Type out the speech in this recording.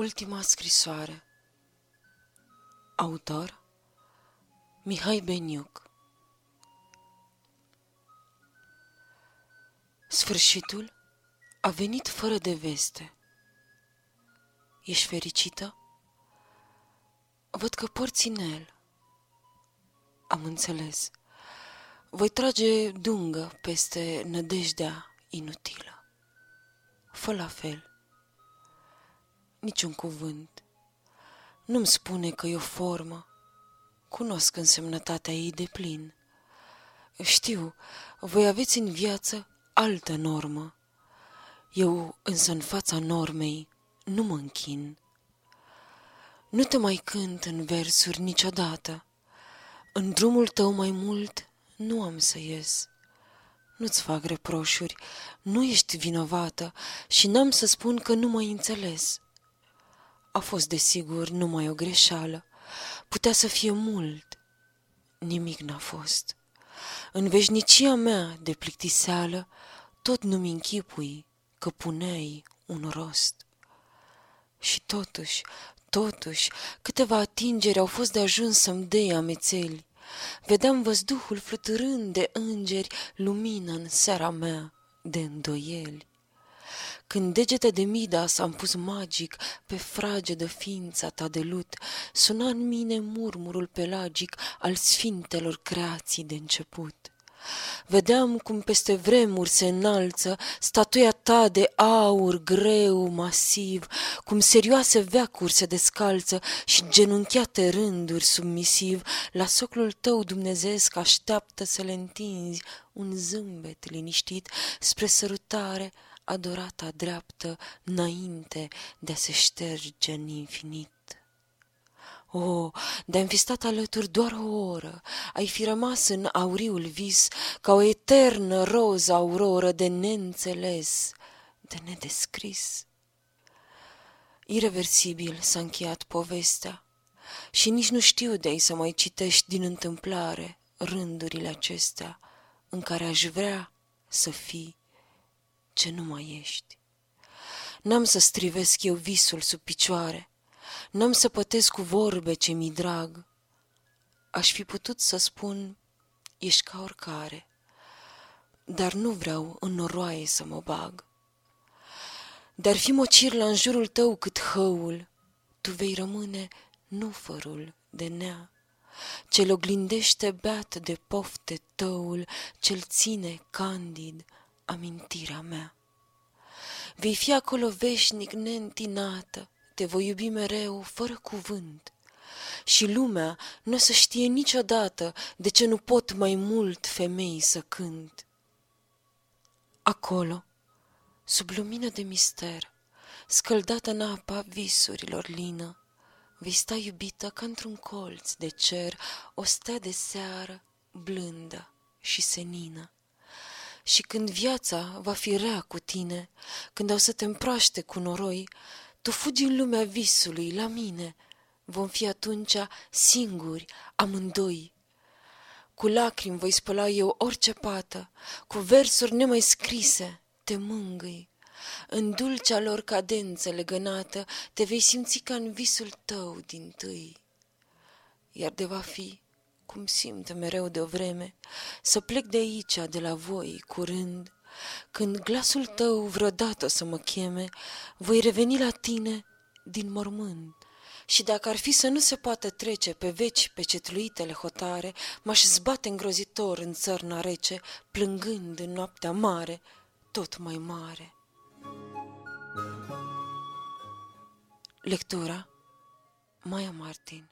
Ultima scrisoare Autor Mihai Beniuc Sfârșitul a venit fără de veste. Ești fericită? Văd că porți inel. Am înțeles. Voi trage dungă peste nădejdea inutilă. Fă la fel niciun cuvânt. Nu-mi spune că e o formă. Cunosc însemnătatea ei de plin. Știu, voi aveți în viață altă normă. Eu însă în fața normei nu mă închin. Nu te mai cânt în versuri niciodată. În drumul tău mai mult nu am să ies. Nu-ți fac reproșuri, nu ești vinovată și n-am să spun că nu mă înțeles. A fost, desigur, numai o greșeală. Putea să fie mult. Nimic n-a fost. În veșnicia mea de plictiseală, tot nu-mi închipui că puneai un rost. Și totuși, totuși, câteva atingeri au fost de ajuns să-mi dea amețeli. Vedeam văzduhul fluturând de îngeri, lumină în seara mea de îndoieli. Când degete de mida s-am pus magic pe fragedă ființa ta de lut, suna în mine murmurul pelagic al sfintelor creații de început. Vedeam cum peste vremuri se înalță statuia ta de aur greu, masiv, cum serioase veacuri se descalță și genunchiate rânduri submisiv, la soclul tău dumnezeesc așteaptă să le întinzi un zâmbet liniștit spre sărutare, adorata dreaptă înainte de a se șterge în infinit. O, oh, de-am fi stat alături doar o oră, ai fi rămas în auriul vis, ca o eternă roză auroră de neînțeles, de nedescris. Irreversibil s-a încheiat povestea și nici nu știu de-ai să mai citești din întâmplare rândurile acestea în care aș vrea să fii ce nu mai ești. N-am să strivesc eu visul sub picioare, n-am să pătesc cu vorbe ce mi drag. Aș fi putut să spun, ești ca oricare, dar nu vreau în noroaie să mă bag. Dar fi mocir la în jurul tău cât hăul, tu vei rămâne nufărul de nea, ce-l oglindește beat de pofte tăul, ce-l ține candid amintirea mea. Vei fi acolo veșnic neîntinată, te voi iubi mereu, fără cuvânt. Și lumea nu o să știe niciodată de ce nu pot mai mult femei să cânt. Acolo, sub lumină de mister, scăldată în apa visurilor lină, vei sta iubită ca într-un colț de cer, o stea de seară, blândă și senină. Și când viața va fi rea cu tine, când au să te împroaște cu noroi, tu fugi în lumea visului la mine, vom fi atunci singuri, amândoi. Cu lacrimi voi spăla eu orice pată, cu versuri nemai scrise te mângâi. În dulcea lor cadență legănată te vei simți ca în visul tău din tâi. Iar de va fi cum simt mereu de o vreme, să plec de aici, de la voi, curând, când glasul tău vreodată să mă cheme, voi reveni la tine din mormânt. Și dacă ar fi să nu se poată trece pe veci pe cetluitele hotare, m-aș zbate îngrozitor în țărna rece, plângând în noaptea mare, tot mai mare. Lectura Maia Martin